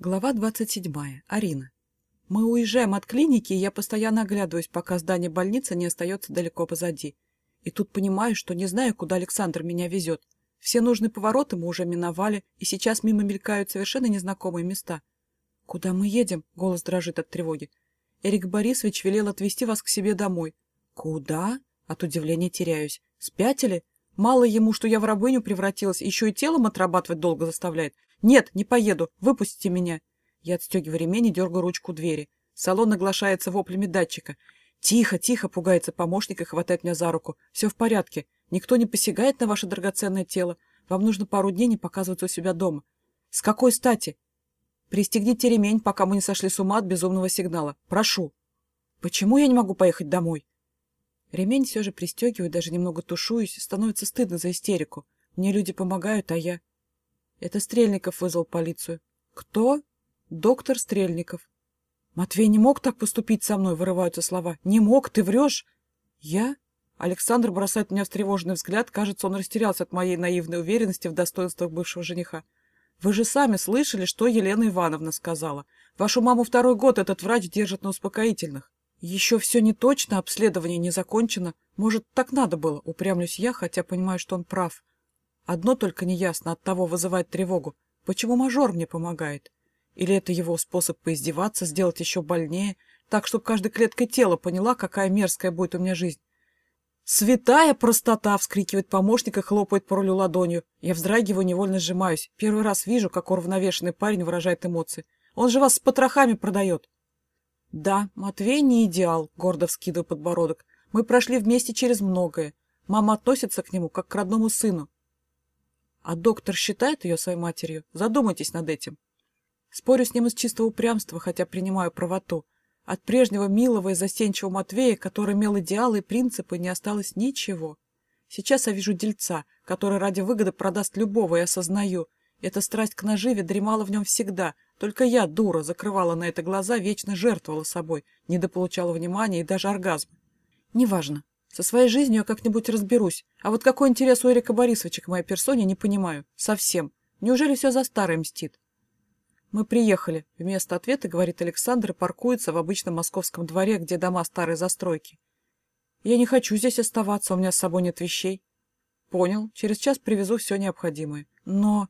Глава 27. Арина. Мы уезжаем от клиники, и я постоянно оглядываюсь, пока здание больницы не остается далеко позади. И тут понимаю, что не знаю, куда Александр меня везет. Все нужные повороты мы уже миновали, и сейчас мимо мелькают совершенно незнакомые места. «Куда мы едем?» — голос дрожит от тревоги. «Эрик Борисович велел отвезти вас к себе домой». «Куда?» — от удивления теряюсь. «Спятили? Мало ему, что я в рабыню превратилась, еще и телом отрабатывать долго заставляет. «Нет, не поеду! Выпустите меня!» Я отстегиваю ремень и дергаю ручку двери. Салон оглашается воплями датчика. «Тихо, тихо!» — пугается помощник и хватает меня за руку. «Все в порядке. Никто не посягает на ваше драгоценное тело. Вам нужно пару дней не показываться у себя дома». «С какой стати?» «Пристегните ремень, пока мы не сошли с ума от безумного сигнала. Прошу». «Почему я не могу поехать домой?» Ремень все же пристегиваю, даже немного тушуюсь. Становится стыдно за истерику. Мне люди помогают, а я... Это Стрельников вызвал полицию. Кто? Доктор Стрельников. Матвей не мог так поступить со мной, вырываются слова. Не мог, ты врешь. Я? Александр бросает меня встревоженный взгляд. Кажется, он растерялся от моей наивной уверенности в достоинствах бывшего жениха. Вы же сами слышали, что Елена Ивановна сказала. Вашу маму второй год этот врач держит на успокоительных. Еще все не точно, обследование не закончено. Может, так надо было, упрямлюсь я, хотя понимаю, что он прав. Одно только неясно, от того вызывает тревогу. Почему мажор мне помогает? Или это его способ поиздеваться, сделать еще больнее, так, чтобы каждой клеткой тела поняла, какая мерзкая будет у меня жизнь? «Святая простота!» — вскрикивает помощник и хлопает по рулю ладонью. Я вздрагиваю, невольно сжимаюсь. Первый раз вижу, как уравновешенный парень выражает эмоции. Он же вас с потрохами продает. Да, Матвей не идеал, гордо вскидываю подбородок. Мы прошли вместе через многое. Мама относится к нему, как к родному сыну. А доктор считает ее своей матерью? Задумайтесь над этим. Спорю с ним из чистого упрямства, хотя принимаю правоту. От прежнего милого и застенчивого Матвея, который имел идеалы и принципы, не осталось ничего. Сейчас я вижу дельца, который ради выгоды продаст любого, и осознаю. Эта страсть к наживе дремала в нем всегда. Только я, дура, закрывала на это глаза, вечно жертвовала собой, недополучала внимания и даже оргазм. Неважно. Со своей жизнью я как-нибудь разберусь. А вот какой интерес у Эрика Борисовича к моей персоне, не понимаю. Совсем. Неужели все за старое мстит? Мы приехали. Вместо ответа, говорит Александр, и паркуется в обычном московском дворе, где дома старой застройки. Я не хочу здесь оставаться, у меня с собой нет вещей. Понял. Через час привезу все необходимое. Но...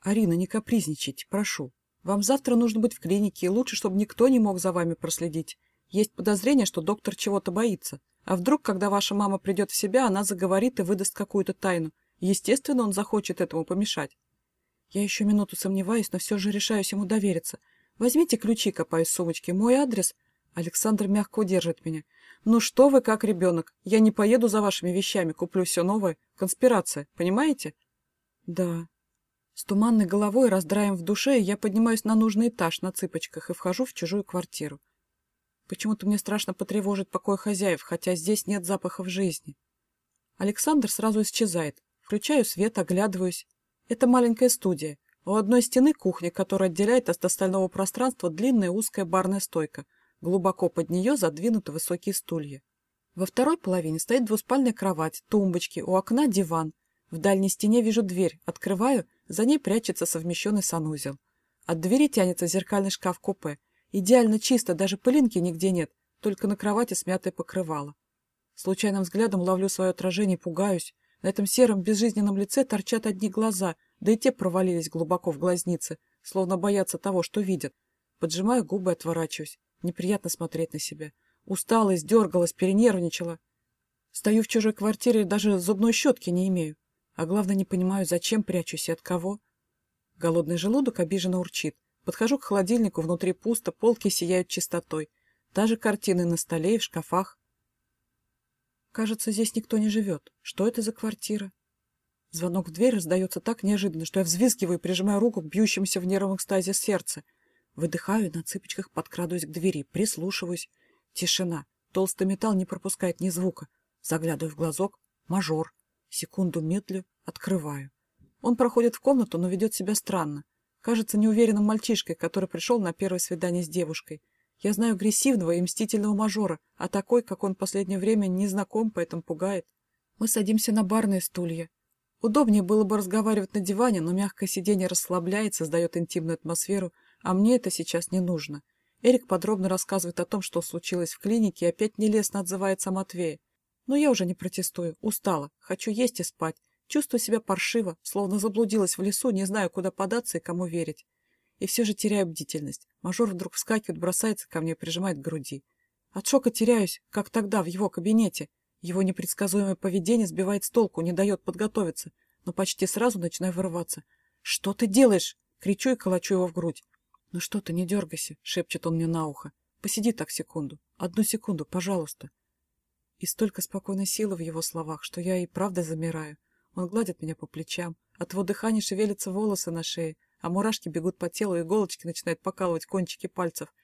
Арина, не капризничайте, прошу. Вам завтра нужно быть в клинике, и лучше, чтобы никто не мог за вами проследить. Есть подозрение, что доктор чего-то боится. А вдруг, когда ваша мама придет в себя, она заговорит и выдаст какую-то тайну? Естественно, он захочет этому помешать. Я еще минуту сомневаюсь, но все же решаюсь ему довериться. Возьмите ключи, копаю из сумочки. Мой адрес... Александр мягко удержит меня. «Ну что вы, как ребенок? Я не поеду за вашими вещами, куплю все новое. Конспирация, понимаете?» «Да». С туманной головой, раздраем в душе, я поднимаюсь на нужный этаж на цыпочках и вхожу в чужую квартиру. Почему-то мне страшно потревожить покой хозяев, хотя здесь нет запахов жизни. Александр сразу исчезает. Включаю свет, оглядываюсь. Это маленькая студия. У одной стены кухня, которая отделяет от остального пространства длинная узкая барная стойка. Глубоко под нее задвинуты высокие стулья. Во второй половине стоит двуспальная кровать, тумбочки, у окна диван. В дальней стене вижу дверь. Открываю, за ней прячется совмещенный санузел. От двери тянется зеркальный шкаф-купе. Идеально чисто, даже пылинки нигде нет, только на кровати смятое покрывало. Случайным взглядом ловлю свое отражение и пугаюсь. На этом сером безжизненном лице торчат одни глаза, да и те провалились глубоко в глазницы, словно боятся того, что видят. Поджимаю губы и отворачиваюсь. Неприятно смотреть на себя. Устала, издергалась, перенервничала. Стою в чужой квартире и даже зубной щетки не имею. А главное, не понимаю, зачем прячусь и от кого. Голодный желудок обиженно урчит. Подхожу к холодильнику, внутри пусто, полки сияют чистотой. Даже картины на столе и в шкафах. Кажется, здесь никто не живет. Что это за квартира? Звонок в дверь раздается так неожиданно, что я взвизгиваю и прижимаю руку к бьющемуся в нервном экстазе сердце. Выдыхаю и на цыпочках подкрадываюсь к двери, прислушиваюсь. Тишина. Толстый металл не пропускает ни звука. Заглядываю в глазок. Мажор. Секунду медлю. Открываю. Он проходит в комнату, но ведет себя странно. Кажется неуверенным мальчишкой, который пришел на первое свидание с девушкой. Я знаю агрессивного и мстительного мажора, а такой, как он в последнее время, не знаком, поэтому пугает. Мы садимся на барные стулья. Удобнее было бы разговаривать на диване, но мягкое сиденье расслабляет, создает интимную атмосферу. А мне это сейчас не нужно. Эрик подробно рассказывает о том, что случилось в клинике, и опять нелестно отзывается о Матвее. Но я уже не протестую, устала, хочу есть и спать. Чувствую себя паршиво, словно заблудилась в лесу, не знаю, куда податься и кому верить. И все же теряю бдительность. Мажор вдруг вскакивает, бросается ко мне и прижимает к груди. От шока теряюсь, как тогда, в его кабинете. Его непредсказуемое поведение сбивает с толку, не дает подготовиться, но почти сразу начинаю вырываться. «Что ты делаешь?» — кричу и колочу его в грудь. «Ну что ты, не дергайся», — шепчет он мне на ухо. «Посиди так секунду. Одну секунду, пожалуйста». И столько спокойной силы в его словах, что я и правда замираю. Он гладит меня по плечам. От его дыхания шевелятся волосы на шее, а мурашки бегут по телу, и иголочки начинают покалывать кончики пальцев.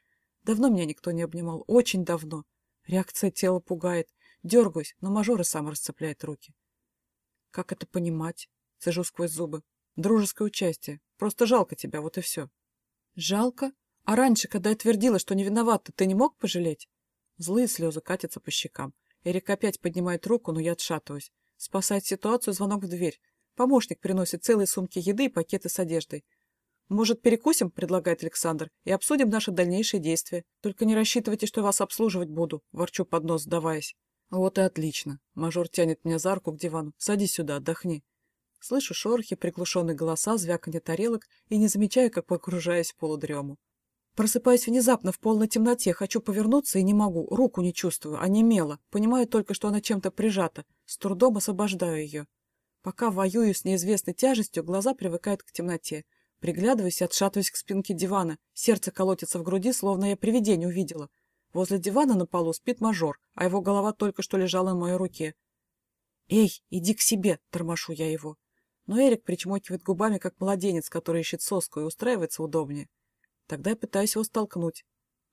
Давно меня никто не обнимал. Очень давно. Реакция тела пугает. Дергаюсь, но мажор и сам расцепляет руки. Как это понимать? Цежу сквозь зубы. Дружеское участие. Просто жалко тебя, вот и все. Жалко? А раньше, когда я твердила, что не виновата, ты не мог пожалеть? Злые слезы катятся по щекам. Эрик опять поднимает руку, но я отшатываюсь. Спасает ситуацию звонок в дверь. Помощник приносит целые сумки еды и пакеты с одеждой. «Может, перекусим?» – предлагает Александр. «И обсудим наши дальнейшие действия. Только не рассчитывайте, что я вас обслуживать буду», – ворчу под нос, сдаваясь. «Вот и отлично». Мажор тянет меня за руку к дивану. «Садись сюда, отдохни». Слышу шорохи, приглушенные голоса, звяканье тарелок и не замечаю, как погружаюсь в полудрему. Просыпаюсь внезапно в полной темноте, хочу повернуться и не могу, руку не чувствую, а немела. Понимаю только, что она чем-то прижата, с трудом освобождаю ее. Пока воюю с неизвестной тяжестью, глаза привыкают к темноте. Приглядываюсь и отшатываюсь к спинке дивана. Сердце колотится в груди, словно я привидение увидела. Возле дивана на полу спит мажор, а его голова только что лежала на моей руке. «Эй, иди к себе!» – тормошу я его. Но Эрик причмокивает губами, как младенец, который ищет соску и устраивается удобнее. Тогда я пытаюсь его столкнуть.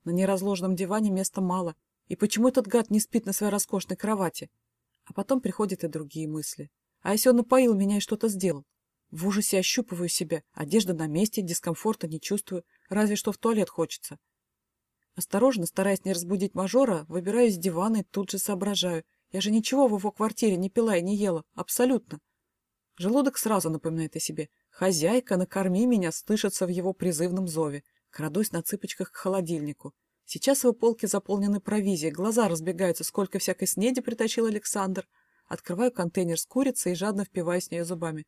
На неразложенном диване места мало. И почему этот гад не спит на своей роскошной кровати? А потом приходят и другие мысли. А если он напоил меня и что-то сделал? В ужасе ощупываю себя. Одежда на месте, дискомфорта не чувствую. Разве что в туалет хочется. Осторожно, стараясь не разбудить мажора, выбираюсь с дивана и тут же соображаю. Я же ничего в его квартире не пила и не ела. Абсолютно. Желудок сразу напоминает о себе. «Хозяйка, накорми меня!» слышится в его призывном зове. Крадусь на цыпочках к холодильнику. Сейчас его полки заполнены провизией, глаза разбегаются, сколько всякой снеди притащил Александр. Открываю контейнер с курицей и жадно впиваюсь в нее зубами.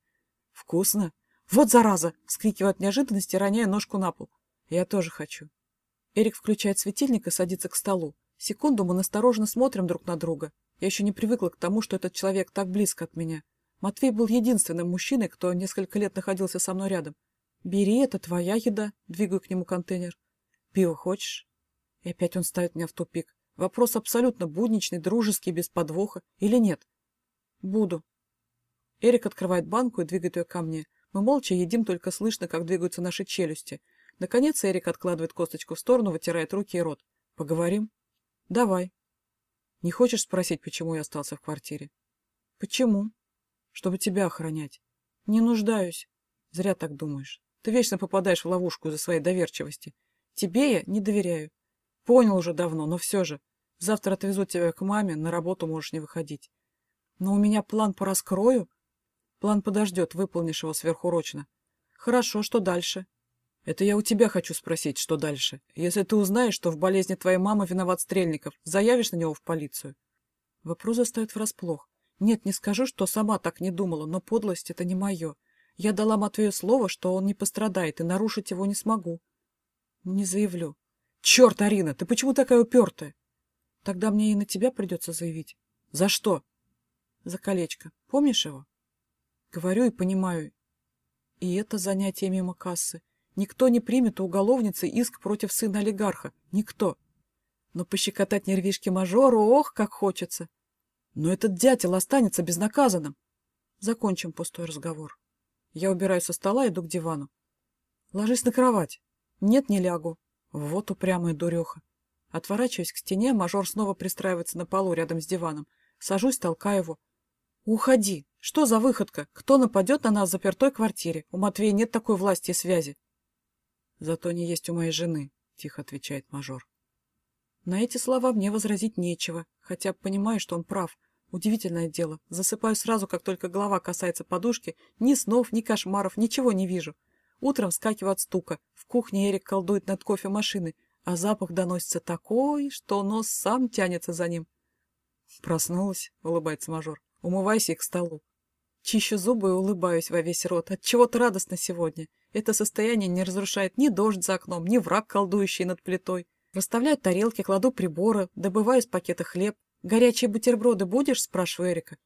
«Вкусно!» «Вот зараза!» — вскрикиваю от неожиданности, роняя ножку на пол. «Я тоже хочу». Эрик включает светильник и садится к столу. Секунду мы настороженно смотрим друг на друга. Я еще не привыкла к тому, что этот человек так близко от меня. Матвей был единственным мужчиной, кто несколько лет находился со мной рядом. «Бери, это твоя еда», — двигаю к нему контейнер. «Пиво хочешь?» И опять он ставит меня в тупик. Вопрос абсолютно будничный, дружеский, без подвоха. Или нет? «Буду», Эрик открывает банку и двигает ее ко мне. Мы молча едим, только слышно, как двигаются наши челюсти. Наконец Эрик откладывает косточку в сторону, вытирает руки и рот. «Поговорим?» «Давай». «Не хочешь спросить, почему я остался в квартире?» «Почему?» «Чтобы тебя охранять». «Не нуждаюсь». «Зря так думаешь. Ты вечно попадаешь в ловушку из-за своей доверчивости. Тебе я не доверяю. Понял уже давно, но все же. Завтра отвезу тебя к маме, на работу можешь не выходить. Но у меня план по раскрою, План подождет, выполнишь его сверхурочно. Хорошо, что дальше? Это я у тебя хочу спросить, что дальше. Если ты узнаешь, что в болезни твоей мамы виноват Стрельников, заявишь на него в полицию? Вопрос заставит врасплох. Нет, не скажу, что сама так не думала, но подлость — это не мое. Я дала Матвею слово, что он не пострадает, и нарушить его не смогу. Не заявлю. Черт, Арина, ты почему такая упертая? Тогда мне и на тебя придется заявить. За что? За колечко. Помнишь его? Говорю и понимаю. И это занятие мимо кассы. Никто не примет у уголовницы иск против сына олигарха. Никто. Но пощекотать нервишки мажору, ох, как хочется. Но этот дятел останется безнаказанным. Закончим пустой разговор. Я убираю со стола иду к дивану. Ложись на кровать. Нет, не лягу. Вот упрямая дуреха. Отворачиваясь к стене, мажор снова пристраивается на полу рядом с диваном. Сажусь, толкаю его. «Уходи! Что за выходка? Кто нападет на нас в запертой квартире? У Матвея нет такой власти и связи». «Зато не есть у моей жены», — тихо отвечает мажор. На эти слова мне возразить нечего, хотя понимаю, что он прав. Удивительное дело. Засыпаю сразу, как только голова касается подушки. Ни снов, ни кошмаров, ничего не вижу. Утром вскакиваю от стука. В кухне Эрик колдует над кофемашиной, а запах доносится такой, что нос сам тянется за ним. Проснулась, улыбается мажор. Умывайся и к столу. Чищу зубы и улыбаюсь во весь рот. От чего-то радостно сегодня. Это состояние не разрушает ни дождь за окном, ни враг, колдующий над плитой. Расставляю тарелки, кладу приборы, добываю из пакета хлеб. «Горячие бутерброды будешь?» – спрашиваю Эрика.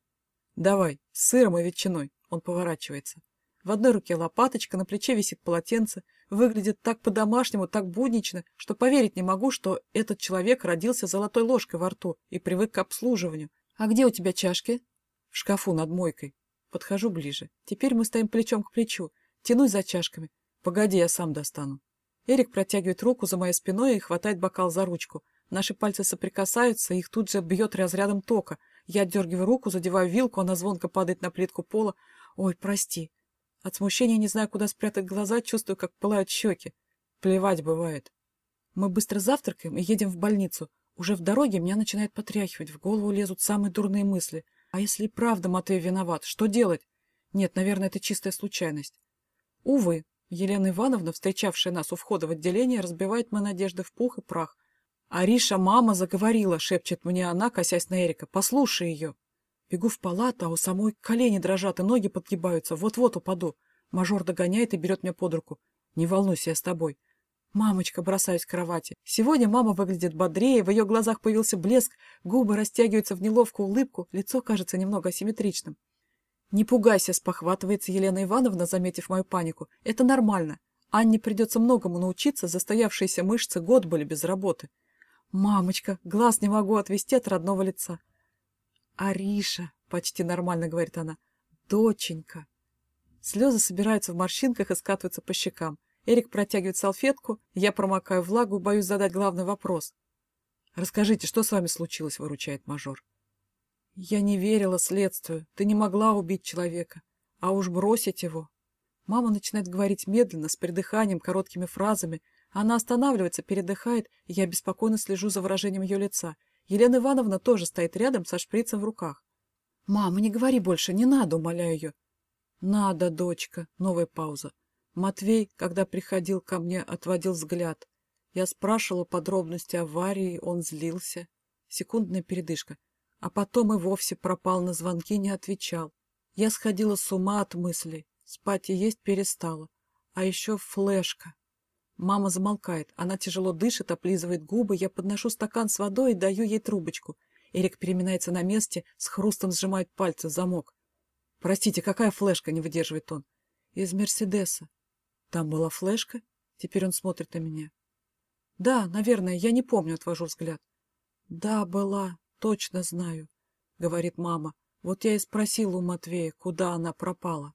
«Давай, с сыром и ветчиной». Он поворачивается. В одной руке лопаточка, на плече висит полотенце. Выглядит так по-домашнему, так буднично, что поверить не могу, что этот человек родился золотой ложкой во рту и привык к обслуживанию. «А где у тебя чашки?» «В шкафу над мойкой». Подхожу ближе. Теперь мы стоим плечом к плечу. Тянусь за чашками. Погоди, я сам достану. Эрик протягивает руку за моей спиной и хватает бокал за ручку. Наши пальцы соприкасаются, их тут же бьет разрядом тока. Я отдергиваю руку, задеваю вилку, она звонко падает на плитку пола. Ой, прости. От смущения не знаю, куда спрятать глаза, чувствую, как пылают щеки. Плевать бывает. Мы быстро завтракаем и едем в больницу. Уже в дороге меня начинает потряхивать, в голову лезут самые дурные мысли — а если и правда Матвей виноват, что делать? Нет, наверное, это чистая случайность. Увы, Елена Ивановна, встречавшая нас у входа в отделение, разбивает мои надежды в пух и прах. «Ариша, мама заговорила», — шепчет мне она, косясь на Эрика. «Послушай ее». Бегу в палату, а у самой колени дрожат и ноги подгибаются. Вот-вот упаду. Мажор догоняет и берет меня под руку. «Не волнуйся, я с тобой». Мамочка, бросаюсь к кровати. Сегодня мама выглядит бодрее, в ее глазах появился блеск, губы растягиваются в неловкую улыбку, лицо кажется немного асимметричным. «Не пугайся», — спохватывается Елена Ивановна, заметив мою панику. «Это нормально. Анне придется многому научиться, застоявшиеся мышцы год были без работы». «Мамочка, глаз не могу отвести от родного лица». «Ариша», — почти нормально говорит она, — «доченька». Слезы собираются в морщинках и скатываются по щекам. Эрик протягивает салфетку, я промокаю влагу, боюсь задать главный вопрос. «Расскажите, что с вами случилось?» — выручает мажор. «Я не верила следствию. Ты не могла убить человека. А уж бросить его». Мама начинает говорить медленно, с придыханием, короткими фразами. Она останавливается, передыхает, и я беспокойно слежу за выражением ее лица. Елена Ивановна тоже стоит рядом со шприцем в руках. «Мама, не говори больше, не надо», — умоляю ее. «Надо, дочка». Новая пауза. Матвей, когда приходил ко мне, отводил взгляд. Я спрашивала подробности аварии, он злился. Секундная передышка. А потом и вовсе пропал на звонки, не отвечал. Я сходила с ума от мыслей. Спать и есть перестала. А еще флешка. Мама замолкает. Она тяжело дышит, оплизывает губы. Я подношу стакан с водой и даю ей трубочку. Эрик переминается на месте, с хрустом сжимает пальцы, замок. «Простите, какая флешка?» — не выдерживает он. «Из Мерседеса. Там была флешка? Теперь он смотрит на меня. Да, наверное, я не помню, отвожу взгляд. Да, была, точно знаю, говорит мама. Вот я и спросила у Матвея, куда она пропала.